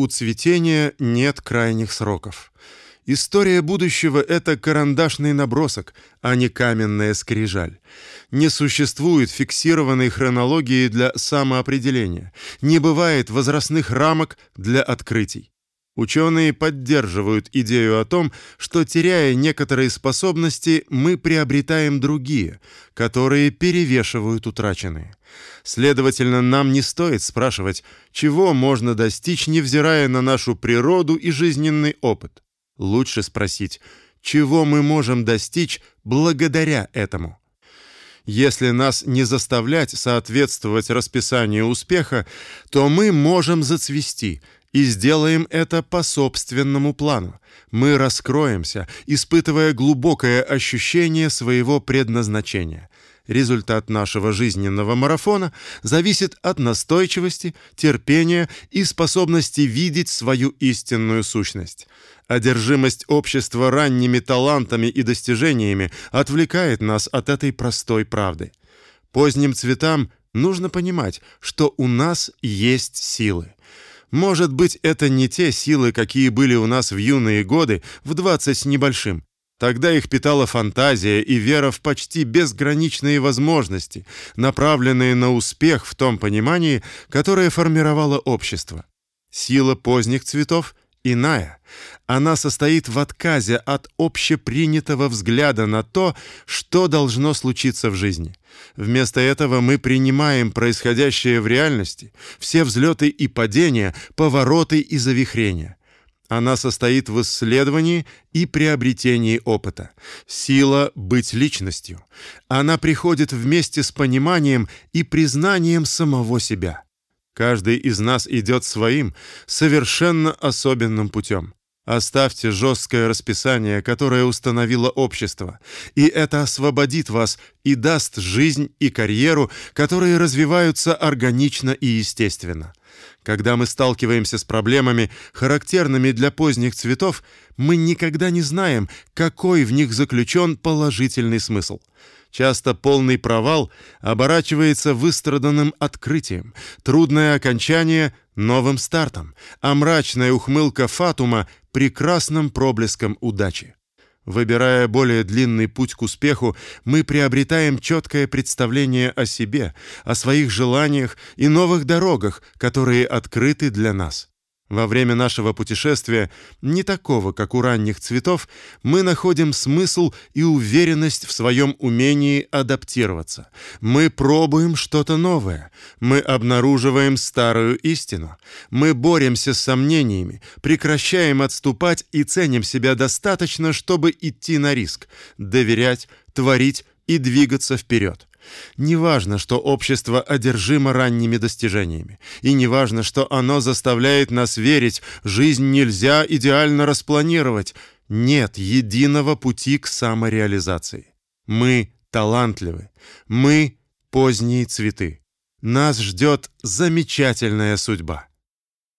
У цветения нет крайних сроков. История будущего это карандашный набросок, а не каменная скрижаль. Не существует фиксированной хронологии для самоопределения. Не бывает возрастных рамок для открытий. Ученые поддерживают идею о том, что теряя некоторые способности, мы приобретаем другие, которые перевешивают утраченные. Следовательно, нам не стоит спрашивать, чего можно достичь, невзирая на нашу природу и жизненный опыт. Лучше спросить, чего мы можем достичь благодаря этому. Если нас не заставлять соответствовать расписанию успеха, то мы можем зацвести – и сделаем это по собственному плану. Мы раскроемся, испытывая глубокое ощущение своего предназначения. Результат нашего жизненного марафона зависит от настойчивости, терпения и способности видеть свою истинную сущность. Одержимость общества ранними талантами и достижениями отвлекает нас от этой простой правды. Поздним цветам нужно понимать, что у нас есть силы. Может быть, это не те силы, какие были у нас в юные годы, в двадцать с небольшим. Тогда их питала фантазия и вера в почти безграничные возможности, направленные на успех в том понимании, которое формировало общество. Сила поздних цветов иная. Она состоит в отказе от общепринятого взгляда на то, что должно случиться в жизни. Вместо этого мы принимаем происходящее в реальности, все взлеты и падения, повороты и завихрения. Она состоит в исследовании и приобретении опыта. Сила быть личностью. Она приходит вместе с пониманием и признанием самого себя. Каждый из нас идет своим, совершенно особенным путем. Оставьте жесткое расписание, которое установило общество, и это освободит вас и даст жизнь и карьеру, которые развиваются органично и естественно. Когда мы сталкиваемся с проблемами, характерными для поздних цветов, мы никогда не знаем, какой в них заключен положительный смысл. Часто полный провал оборачивается выстраданным открытием, трудное окончание новым стартом, а мрачная ухмылка Фатума прекрасным проблеском удачи. Выбирая более длинный путь к успеху, мы приобретаем четкое представление о себе, о своих желаниях и новых дорогах, которые открыты для нас. Во время нашего путешествия, не такого, как у ранних цветов, мы находим смысл и уверенность в своем умении адаптироваться. Мы пробуем что-то новое. Мы обнаруживаем старую истину. Мы боремся с сомнениями, прекращаем отступать и ценим себя достаточно, чтобы идти на риск, доверять, творить и двигаться вперед. Неважно, что общество одержимо ранними достижениями, и неважно, что оно заставляет нас верить, жизнь нельзя идеально распланировать. Нет единого пути к самореализации. Мы талантливы. Мы поздние цветы. Нас ждет замечательная судьба.